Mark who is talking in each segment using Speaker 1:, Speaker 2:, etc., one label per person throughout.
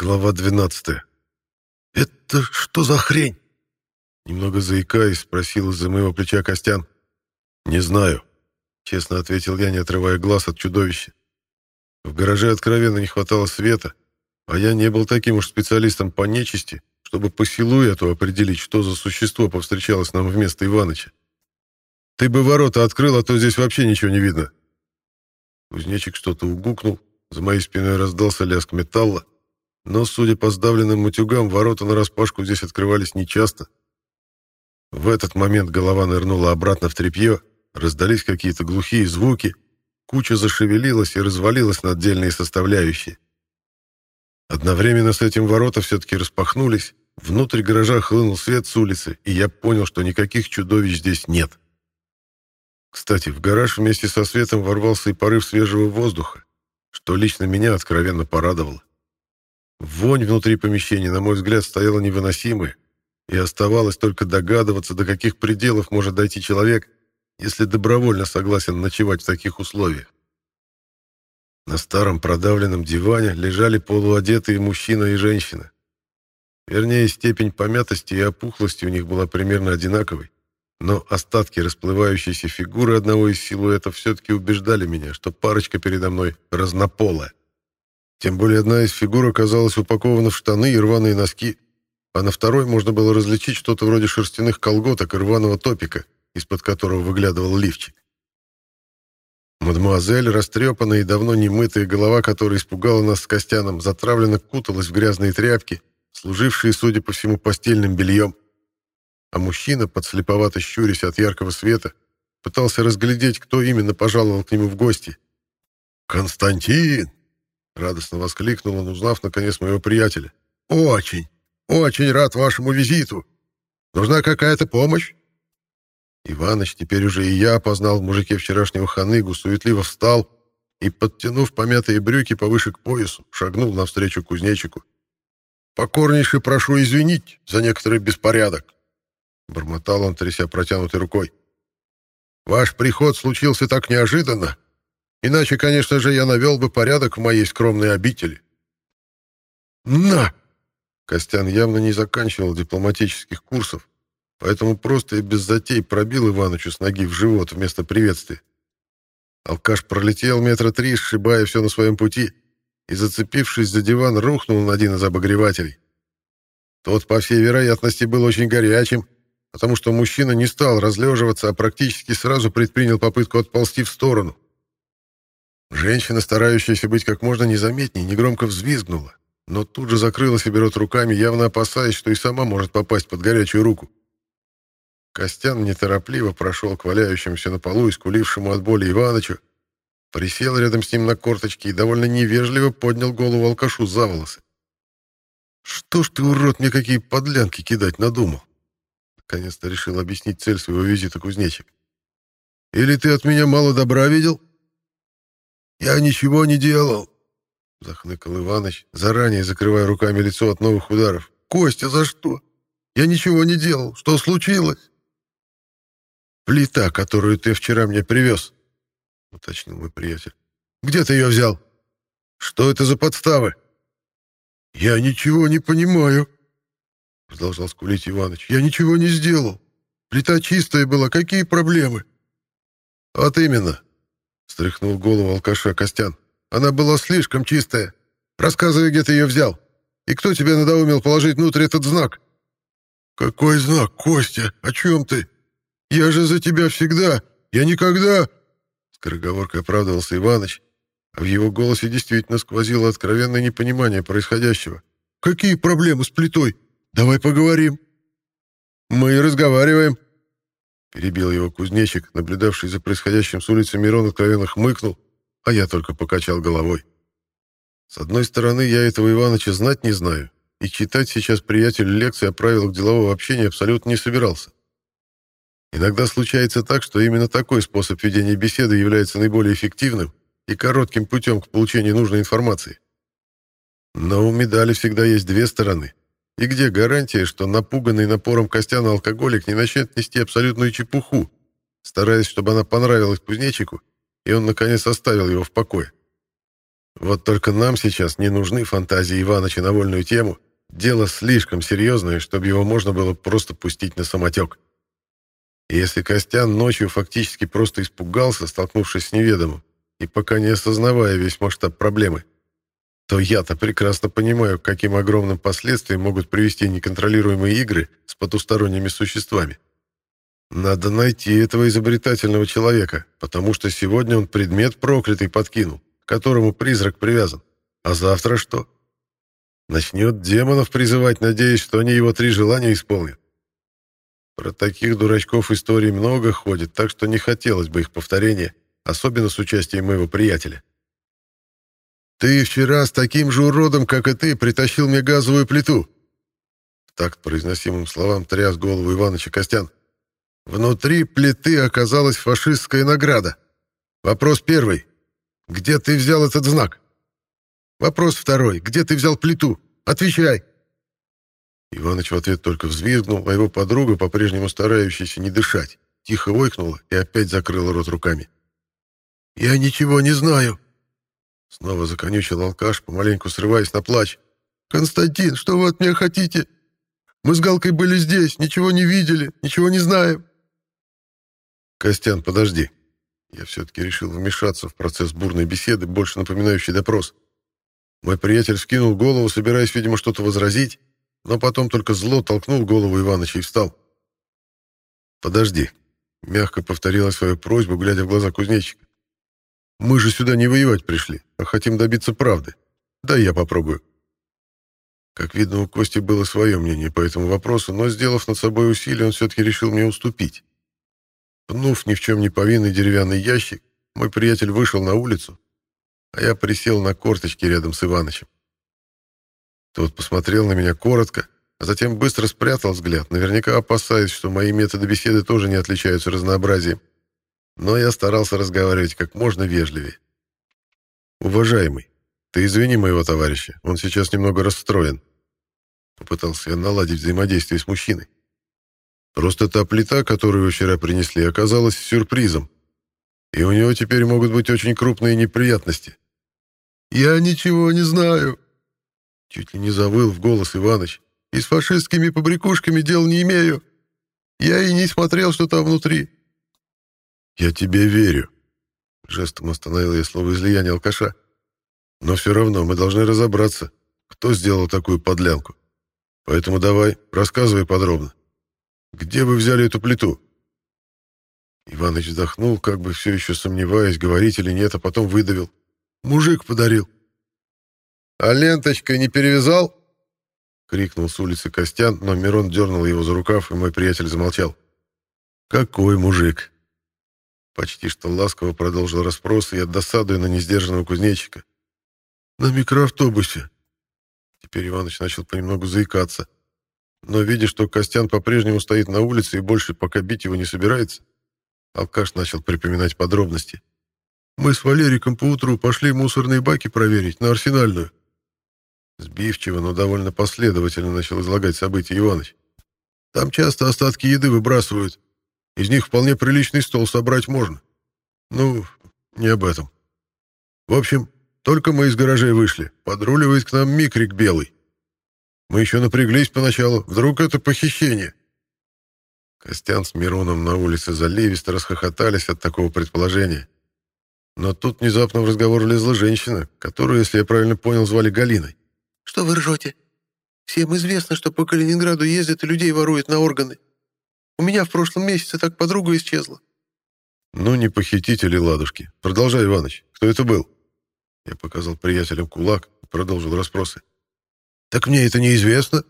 Speaker 1: Глава 12. «Это что за хрень?» Немного заикаясь, спросил из-за моего плеча Костян. «Не знаю», — честно ответил я, не отрывая глаз от чудовища. В гараже откровенно не хватало света, а я не был таким уж специалистом по нечисти, чтобы по силуэту определить, что за существо повстречалось нам вместо Иваныча. «Ты бы ворота открыл, а то здесь вообще ничего не видно». Кузнечик что-то угукнул, за моей спиной раздался лязг металла, но, судя по сдавленным матюгам, ворота нараспашку здесь открывались нечасто. В этот момент голова нырнула обратно в тряпье, раздались какие-то глухие звуки, куча зашевелилась и развалилась на отдельные составляющие. Одновременно с этим ворота все-таки распахнулись, внутрь гаража хлынул свет с улицы, и я понял, что никаких чудовищ здесь нет. Кстати, в гараж вместе со светом ворвался и порыв свежего воздуха, что лично меня откровенно порадовало. Вонь внутри помещения, на мой взгляд, стояла невыносимая, и оставалось только догадываться, до каких пределов может дойти человек, если добровольно согласен ночевать в таких условиях. На старом продавленном диване лежали полуодетые мужчина и женщина. Вернее, степень помятости и опухлости у них была примерно одинаковой, но остатки расплывающейся фигуры одного из силуэтов все-таки убеждали меня, что парочка передо мной разнополая. Тем более одна из фигур оказалась упакована в штаны и рваные носки, а на второй можно было различить что-то вроде шерстяных колготок и рваного топика, из-под которого выглядывал лифчик. Мадемуазель, растрепанная и давно немытая голова, которая испугала нас с Костяном, затравленно куталась в грязные тряпки, служившие, судя по всему, постельным бельем. А мужчина, подслеповато щурясь от яркого света, пытался разглядеть, кто именно пожаловал к нему в гости. «Константин!» Радостно воскликнул он, узнав, наконец, моего приятеля. «Очень, очень рад вашему визиту. Нужна какая-то помощь?» Иваныч, теперь уже и я опознал в мужике вчерашнего ханыгу, суетливо встал и, подтянув помятые брюки повыше к поясу, шагнул навстречу кузнечику. «Покорнейше прошу извинить за некоторый беспорядок», — бормотал он, тряся протянутой рукой. «Ваш приход случился так неожиданно, Иначе, конечно же, я навел бы порядок в моей скромной обители. «На!» Костян явно не заканчивал дипломатических курсов, поэтому просто и без затей пробил Иванычу с ноги в живот вместо приветствия. Алкаш пролетел метра три, сшибая все на своем пути, и, зацепившись за диван, рухнул на один из обогревателей. Тот, по всей вероятности, был очень горячим, потому что мужчина не стал разлеживаться, а практически сразу предпринял попытку отползти в сторону. Женщина, старающаяся быть как можно незаметнее, негромко взвизгнула, но тут же закрыла себе рот руками, явно опасаясь, что и сама может попасть под горячую руку. Костян неторопливо прошел к валяющемуся на полу и скулившему от боли Иванычу, присел рядом с ним на корточки и довольно невежливо поднял голову алкашу за волосы. «Что ж ты, урод, мне какие подлянки кидать надумал?» Наконец-то решил объяснить цель своего визита кузнечик. «Или ты от меня мало добра видел?» «Я ничего не делал», — захныкал Иваныч, заранее закрывая руками лицо от новых ударов. «Костя, за что? Я ничего не делал. Что случилось?» «Плита, которую ты вчера мне привез», — уточнил мой приятель. «Где ты ее взял? Что это за подставы?» «Я ничего не понимаю», — продолжал скулить Иваныч. «Я ничего не сделал. Плита чистая была. Какие проблемы?» «Вот именно. Стряхнул голову алкаша Костян. «Она была слишком чистая. Рассказывай, где ты ее взял. И кто тебе надоумил положить внутрь этот знак?» «Какой знак, Костя? О чем ты? Я же за тебя всегда. Я никогда...» Скороговоркой оправдывался Иваныч, а в его голосе действительно сквозило откровенное непонимание происходящего. «Какие проблемы с плитой? Давай поговорим». «Мы разговариваем», Перебил его кузнечик, наблюдавший за происходящим с улицы Мирон, откровенно хмыкнул, а я только покачал головой. С одной стороны, я этого Иваныча знать не знаю, и читать сейчас приятелю лекции о правилах делового общения абсолютно не собирался. Иногда случается так, что именно такой способ ведения беседы является наиболее эффективным и коротким путем к получению нужной информации. Но у медали всегда есть две стороны, и где гарантия, что напуганный напором Костяна алкоголик не начнет нести абсолютную чепуху, стараясь, чтобы она понравилась кузнечику, и он, наконец, оставил его в покое? Вот только нам сейчас не нужны фантазии Иваныча на вольную тему. Дело слишком серьезное, чтобы его можно было просто пустить на самотек. Если Костян ночью фактически просто испугался, столкнувшись с неведомым, и пока не осознавая весь масштаб проблемы, то я-то прекрасно понимаю, к каким огромным последствиям могут привести неконтролируемые игры с потусторонними существами. Надо найти этого изобретательного человека, потому что сегодня он предмет проклятый подкинул, к которому призрак привязан. А завтра что? Начнет демонов призывать, надеясь, что они его три желания исполнят. Про таких дурачков истории много ходит, так что не хотелось бы их повторения, особенно с участием моего приятеля. «Ты вчера с таким же уродом, как и ты, притащил мне газовую плиту!» В такт произносимым словам тряс голову Иваныча Костян. Внутри плиты оказалась фашистская награда. Вопрос первый. Где ты взял этот знак? Вопрос второй. Где ты взял плиту? Отвечай. Иваныч в ответ только взвизгнул, а его подруга, по-прежнему старающаяся не дышать, тихо ойкнула и опять закрыла рот руками. «Я ничего не знаю!» Снова законючил алкаш, помаленьку срываясь на плач. «Константин, что вы от меня хотите? Мы с Галкой были здесь, ничего не видели, ничего не знаем». «Костян, подожди». Я все-таки решил вмешаться в процесс бурной беседы, больше напоминающий допрос. Мой приятель скинул голову, собираясь, видимо, что-то возразить, но потом только зло толкнул голову Иваныча и встал. «Подожди», — мягко повторила свою просьбу, глядя в глаза кузнечика. «Мы же сюда не воевать пришли, а хотим добиться правды. Да я попробую». Как видно, у Кости было свое мнение по этому вопросу, но, сделав над собой усилие, он все-таки решил мне уступить. Пнув ни в чем не повинный деревянный ящик, мой приятель вышел на улицу, а я присел на корточки рядом с Иванычем. Тот посмотрел на меня коротко, а затем быстро спрятал взгляд, наверняка опасаясь, что мои методы беседы тоже не отличаются разнообразием. Но я старался разговаривать как можно вежливее. «Уважаемый, ты извини моего товарища, он сейчас немного расстроен». Попытался я наладить взаимодействие с мужчиной. Просто та плита, которую вчера принесли, оказалась сюрпризом. И у него теперь могут быть очень крупные неприятности. «Я ничего не знаю», — чуть ли не завыл в голос Иваныч. «И с фашистскими побрякушками дел не имею. Я и не смотрел, что там внутри». «Я тебе верю», — жестом остановил я слово излияния алкаша. «Но все равно мы должны разобраться, кто сделал такую подлянку. Поэтому давай, рассказывай подробно». Где вы взяли эту плиту?» Иваныч вздохнул, как бы все еще сомневаясь, говорить или нет, а потом выдавил. «Мужик подарил». «А ленточкой не перевязал?» — крикнул с улицы Костян, но Мирон дернул его за рукав, и мой приятель замолчал. «Какой мужик?» Почти что ласково продолжил расспрос, и от досадуя на несдержанного кузнечика. «На микроавтобусе». Теперь Иваныч начал понемногу заикаться. Но, видя, что Костян по-прежнему стоит на улице и больше пока бить его не собирается, алкаш начал припоминать подробности. «Мы с Валериком поутру пошли мусорные баки проверить на Арсенальную». Сбивчиво, но довольно последовательно начал излагать события Иваныч. «Там часто остатки еды выбрасывают. Из них вполне приличный стол собрать можно. Ну, не об этом. В общем, только мы из гаражей вышли. Подруливает к нам микрик белый. Мы еще напряглись поначалу. Вдруг это похищение?» Костян с Мироном на улице заливисто расхохотались от такого предположения. Но тут внезапно в разговор влезла женщина, которую, если я правильно понял, звали Галиной. «Что вы ржете? Всем известно, что по Калининграду ездят и людей воруют на органы. У меня в прошлом месяце так подруга исчезла». «Ну, не похитители ладушки. Продолжай, Иваныч. Кто это был?» Я показал приятелям кулак и продолжил расспросы. «Так мне это неизвестно».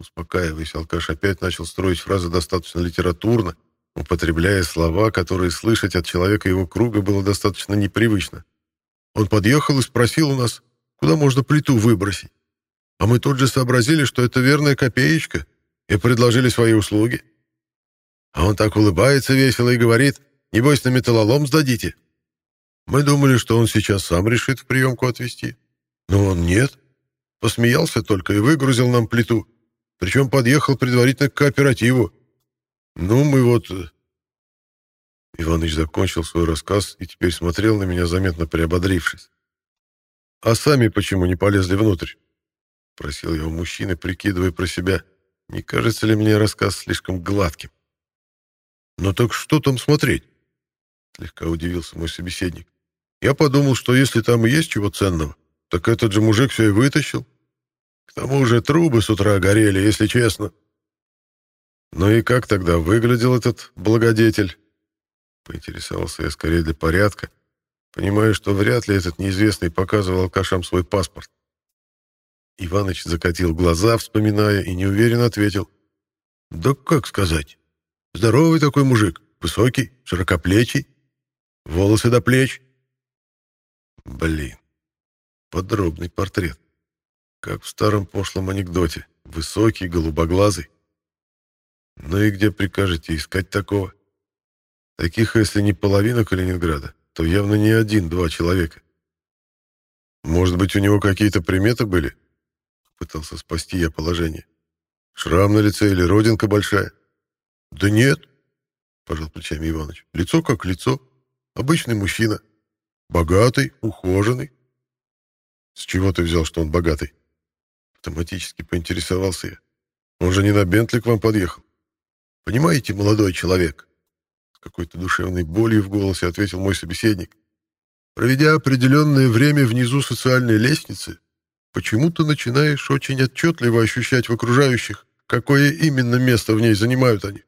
Speaker 1: Успокаиваясь, алкаш опять начал строить фразы достаточно литературно, употребляя слова, которые слышать от человека его круга было достаточно непривычно. Он подъехал и спросил у нас, куда можно плиту выбросить. А мы тут же сообразили, что это верная копеечка, и предложили свои услуги. А он так улыбается весело и говорит, небось на металлолом сдадите. Мы думали, что он сейчас сам решит в приемку отвезти. Но он нет. Посмеялся только и выгрузил нам плиту. Причем подъехал предварительно к кооперативу. Ну, мы вот... Э, Иваныч закончил свой рассказ и теперь смотрел на меня, заметно приободрившись. «А сами почему не полезли внутрь?» — просил я у мужчины, прикидывая про себя, не кажется ли мне рассказ слишком гладким. «Ну так что там смотреть?» — слегка удивился мой собеседник. «Я подумал, что если там и есть чего ценного, так этот же мужик все и вытащил. К тому же трубы с утра горели, если честно». «Ну и как тогда выглядел этот благодетель?» Поинтересовался я скорее для порядка, понимая, что вряд ли этот неизвестный показывал алкашам свой паспорт. Иваныч закатил глаза, вспоминая, и неуверенно ответил. «Да как сказать? Здоровый такой мужик, высокий, широкоплечий, волосы до плеч». Блин, подробный портрет. Как в старом пошлом анекдоте. Высокий, голубоглазый. Ну и где прикажете искать такого? Таких, если не половина Калининграда, то явно не один-два человека. Может быть, у него какие-то приметы были? Пытался спасти я положение. Шрам на лице или родинка большая? Да нет, пожал плечами Иваныч. Лицо как лицо. Обычный мужчина. Богатый, ухоженный. С чего ты взял, что он богатый? Автоматически поинтересовался я. Он же не на Бентли к вам подъехал. Понимаете, молодой человек, с какой-то душевной болью в голосе ответил мой собеседник. Проведя определенное время внизу социальной лестницы, почему ты начинаешь очень отчетливо ощущать в окружающих, какое именно место в ней занимают они.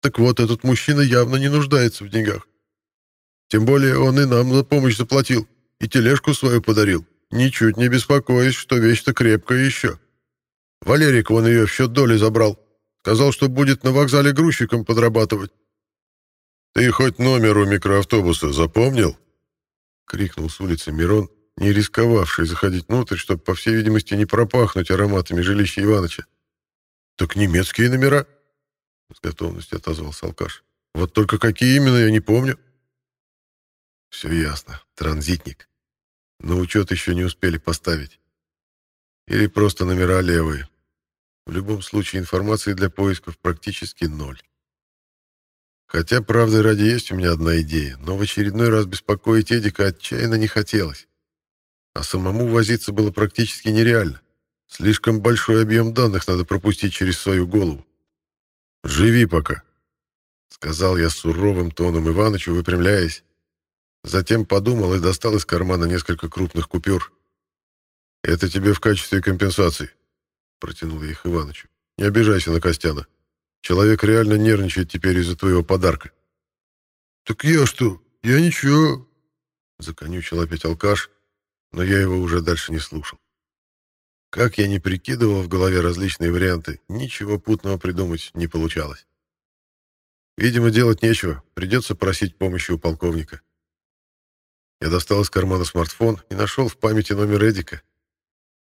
Speaker 1: Так вот, этот мужчина явно не нуждается в деньгах. Тем более он и нам за помощь заплатил, и тележку свою подарил, ничуть не беспокоясь, что вещь-то крепкая еще. Валерик вон ее в счет доли забрал. Сказал, что будет на вокзале грузчиком подрабатывать. «Ты хоть номер у микроавтобуса запомнил?» — крикнул с улицы Мирон, не рисковавший заходить внутрь, чтобы, по всей видимости, не пропахнуть ароматами жилища Иваныча. «Так немецкие номера?» — с готовностью отозвался алкаш. «Вот только какие именно, я не помню». «Все ясно. Транзитник. На учет еще не успели поставить. Или просто номера левые. В любом случае информации для поисков практически ноль. Хотя, правда, ради есть у меня одна идея, но в очередной раз беспокоить Эдика отчаянно не хотелось. А самому возиться было практически нереально. Слишком большой объем данных надо пропустить через свою голову. «Живи пока», — сказал я суровым тоном Иванычу, выпрямляясь. Затем подумал и достал из кармана несколько крупных купюр. «Это тебе в качестве компенсации», — протянул я их Иванычу. «Не обижайся на Костяна». Человек реально нервничает теперь из-за твоего подарка. «Так я что? Я ничего...» Законючил опять алкаш, но я его уже дальше не слушал. Как я не прикидывал в голове различные варианты, ничего путного придумать не получалось. Видимо, делать нечего, придется просить помощи у полковника. Я достал из кармана смартфон и нашел в памяти номер Эдика.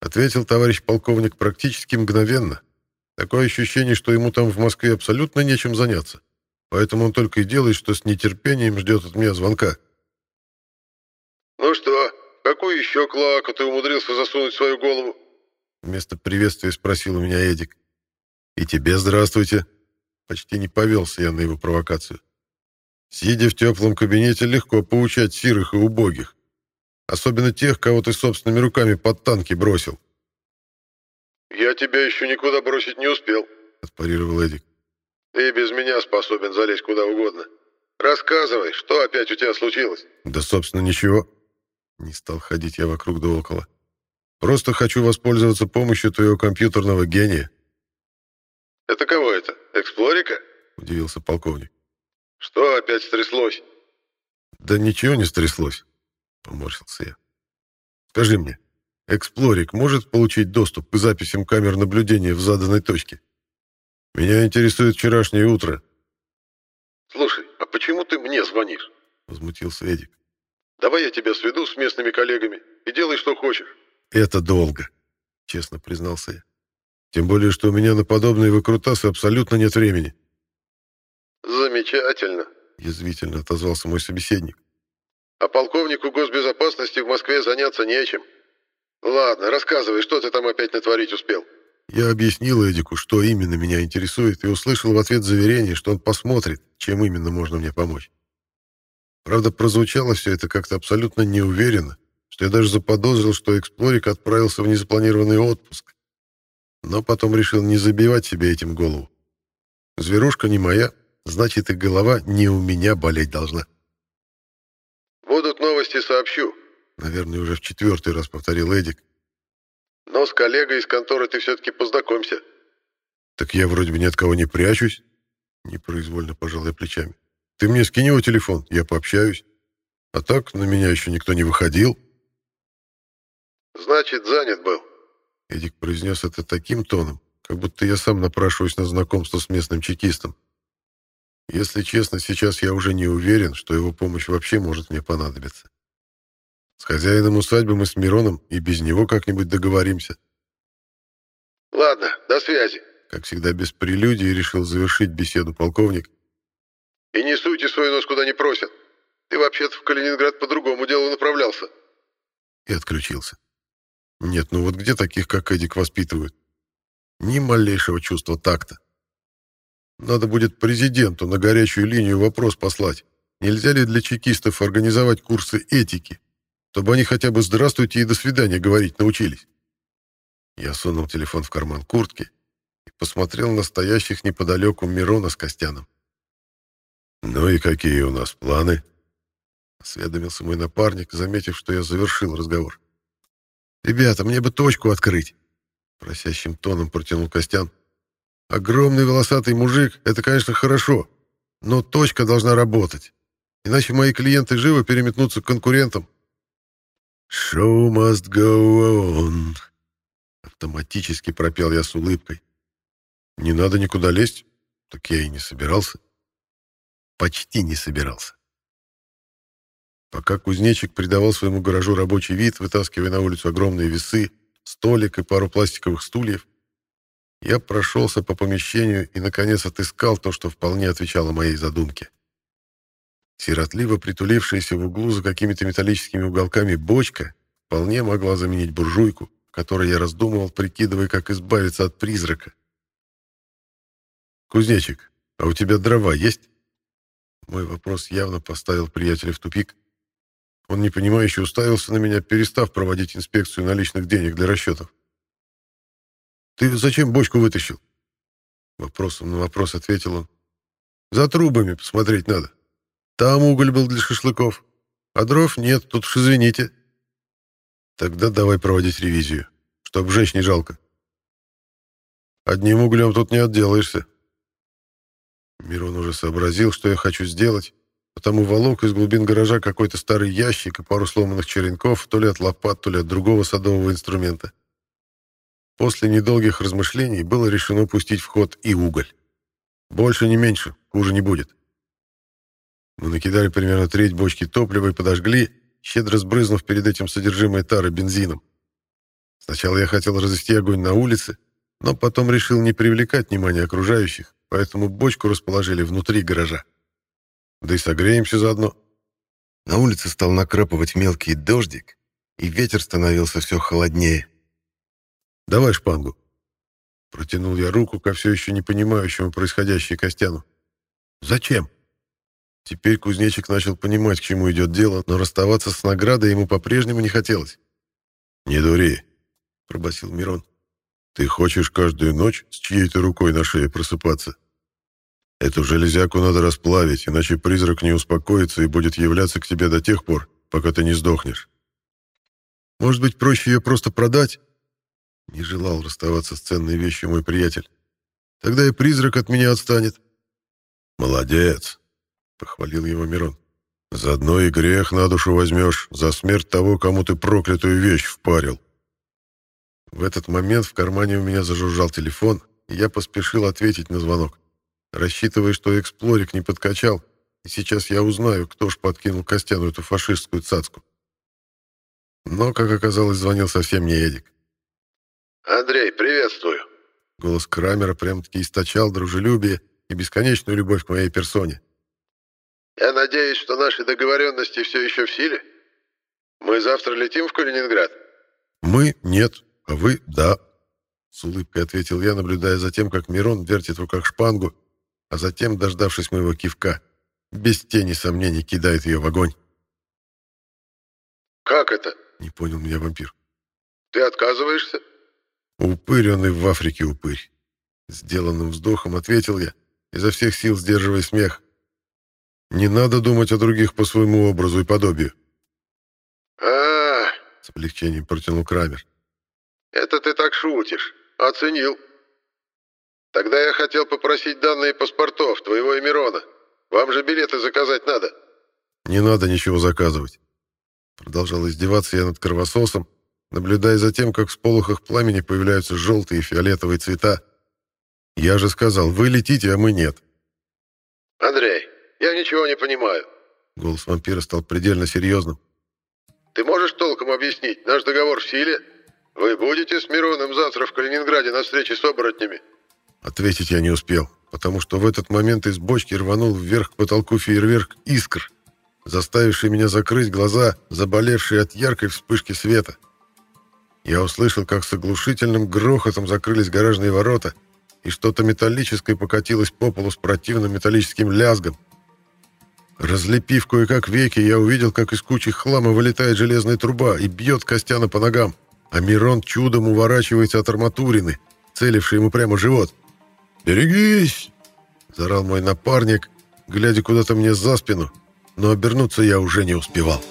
Speaker 1: Ответил товарищ полковник практически мгновенно — Такое ощущение, что ему там в Москве абсолютно нечем заняться. Поэтому он только и делает, что с нетерпением ждет от меня звонка. «Ну что, какую еще клаку ты умудрился засунуть в свою голову?» Вместо приветствия спросил у меня Эдик. «И тебе здравствуйте». Почти не повелся я на его провокацию. Сидя в теплом кабинете, легко поучать сирых и убогих. Особенно тех, кого ты собственными руками под танки бросил. «Я тебя еще никуда бросить не успел», — отпарировал Эдик. «Ты без меня способен залезть куда угодно. Рассказывай, что опять у тебя случилось?» «Да, собственно, ничего». Не стал ходить я вокруг да около. «Просто хочу воспользоваться помощью твоего компьютерного гения». «Это кого это? Эксплорика?» — удивился полковник. «Что опять стряслось?» «Да ничего не стряслось», — поморщился я. «Скажи мне, Эксплорик может получить доступ к записям камер наблюдения в заданной точке? Меня интересует вчерашнее утро. Слушай, а почему ты мне звонишь? Возмутился Эдик. Давай я тебя сведу с местными коллегами и делай, что хочешь. Это долго, честно признался я. Тем более, что у меня на подобные выкрутасы абсолютно нет времени. Замечательно, язвительно отозвался мой собеседник. А полковнику госбезопасности в Москве заняться нечем. «Ладно, рассказывай, что ты там опять натворить успел?» Я объяснил Эдику, что именно меня интересует, и услышал в ответ заверение, что он посмотрит, чем именно можно мне помочь. Правда, прозвучало все это как-то абсолютно неуверенно, что я даже заподозрил, что Эксплорик отправился в незапланированный отпуск. Но потом решил не забивать себе этим голову. Зверушка не моя, значит и голова не у меня болеть должна. «Будут новости, сообщу», — наверное, уже в четвертый раз повторил Эдик. «Но с коллегой из конторы ты все-таки познакомься». «Так я вроде бы ни от кого не прячусь», — непроизвольно пожал я плечами. «Ты мне скинь его телефон, я пообщаюсь. А так на меня еще никто не выходил». «Значит, занят был», — Эдик произнес это таким тоном, как будто я сам напрашиваюсь на знакомство с местным чекистом. Если честно, сейчас я уже не уверен, что его помощь вообще может мне понадобиться. С хозяином усадьбы мы с Мироном и без него как-нибудь договоримся. «Ладно, до связи», — как всегда без прелюдии решил завершить беседу полковник. «И не суйте свой нос куда не просят. Ты вообще-то в Калининград по другому делу направлялся». И отключился. Нет, ну вот где таких, как Эдик, воспитывают? Ни малейшего чувства такта. Надо будет президенту на горячую линию вопрос послать. Нельзя ли для чекистов организовать курсы этики, чтобы они хотя бы «здравствуйте» и «до свидания» говорить научились? Я сунул телефон в карман куртки и посмотрел на стоящих неподалеку Мирона с Костяном. «Ну и какие у нас планы?» — осведомился мой напарник, заметив, что я завершил разговор. «Ребята, мне бы точку открыть!» — просящим тоном протянул Костян. Огромный волосатый мужик — это, конечно, хорошо, но точка должна работать. Иначе мои клиенты живо переметнутся к конкурентам. «Show must go on», — автоматически пропел я с улыбкой. «Не надо никуда лезть». Так я и не собирался. Почти не собирался. Пока кузнечик придавал своему гаражу рабочий вид, вытаскивая на улицу огромные весы, столик и пару пластиковых стульев, я прошелся по помещению и, наконец, отыскал то, что вполне отвечало моей задумке. Сиротливо притулившаяся в углу за какими-то металлическими уголками бочка вполне могла заменить буржуйку, которой я раздумывал, прикидывая, как избавиться от призрака. «Кузнечик, а у тебя дрова есть?» Мой вопрос явно поставил приятеля в тупик. Он непонимающе уставился на меня, перестав проводить инспекцию наличных денег для расчетов. Ты зачем бочку вытащил?» Вопросом на вопрос ответил он. «За трубами посмотреть надо. Там уголь был для шашлыков. А дров нет, тут уж извините». «Тогда давай проводить ревизию, чтоб жечь не жалко». «Одним углем тут не отделаешься». Мирон уже сообразил, что я хочу сделать, потому волок из глубин гаража какой-то старый ящик и пару сломанных черенков, то ли от лопат, то ли от другого садового инструмента. После недолгих размышлений было решено пустить в ход и уголь. Больше, не меньше, хуже не будет. Мы накидали примерно треть бочки топлива и подожгли, щедро сбрызнув перед этим содержимое тары бензином. Сначала я хотел развести огонь на улице, но потом решил не привлекать внимания окружающих, поэтому бочку расположили внутри гаража. Да и согреемся заодно. На улице стал накрапывать мелкий дождик, и ветер становился все холоднее. Давай шпангу. Протянул я руку ко все еще не понимающему происходящее Костяну. Зачем? Теперь кузнечик начал понимать, к чему идет дело, но расставаться с наградой ему по-прежнему не хотелось. «Не дури», — пробасил Мирон. «Ты хочешь каждую ночь с чьей-то рукой на шее просыпаться? Эту железяку надо расплавить, иначе призрак не успокоится и будет являться к тебе до тех пор, пока ты не сдохнешь. Может быть, проще ее просто продать не желал расставаться с ценной вещью мой приятель. Тогда и призрак от меня отстанет. Молодец, похвалил его Мирон. Заодно и грех на душу возьмешь за смерть того, кому ты проклятую вещь впарил. В этот момент в кармане у меня зажужжал телефон, и я поспешил ответить на звонок, рассчитывая, что эксплорик не подкачал, и сейчас я узнаю, кто ж подкинул Костяну эту фашистскую цацку. Но, как оказалось, звонил совсем не Эдик. «Андрей, приветствую!» Голос Крамера прям-таки источал дружелюбие и бесконечную любовь к моей персоне. «Я надеюсь, что наши договоренности все еще в силе? Мы завтра летим в Калининград?» «Мы — нет, а вы — да», — с улыбкой ответил я, наблюдая за тем, как Мирон вертит в руках шпангу, а затем, дождавшись моего кивка, без тени сомнений кидает ее в огонь. «Как это?» Не понял меня вампир.
Speaker 2: «Ты отказываешься?»
Speaker 1: «Упырь он и в Африке упырь». Сделанным вздохом ответил я, изо всех сил сдерживая смех. «Не надо думать о других по своему образу и подобию».
Speaker 2: «А,
Speaker 1: с облегчением протянул Крамер.
Speaker 2: это ты так шутишь. Оценил. Тогда я хотел попросить данные паспортов твоего и Мирона. Вам же билеты заказать надо».
Speaker 1: «Не надо ничего заказывать». Продолжал издеваться я над кровососом, наблюдая за тем, как в сполохах пламени появляются желтые и фиолетовые цвета. «Я же сказал, вы летите, а мы нет».
Speaker 2: «Андрей, я ничего не понимаю».
Speaker 1: Голос вампира стал предельно серьезным.
Speaker 2: «Ты можешь толком объяснить, наш договор в силе? Вы будете с Мироном завтра в Калининграде на встрече с оборотнями?»
Speaker 1: Ответить я не успел, потому что в этот момент из бочки рванул вверх к потолку фейерверк искр, заставивший меня закрыть глаза, заболевшие от яркой вспышки света. Я услышал, как с оглушительным грохотом закрылись гаражные ворота, и что-то металлическое покатилось по полу с противным металлическим лязгом. Разлепив кое-как веки, я увидел, как из кучи хлама вылетает железная труба и бьет Костяна по ногам, а Мирон чудом уворачивается от арматурины, целившей ему прямо живот. «Берегись!» — зарал мой напарник, глядя куда-то мне за спину, но обернуться я уже не успевал.